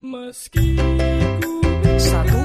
Meski ku Satu,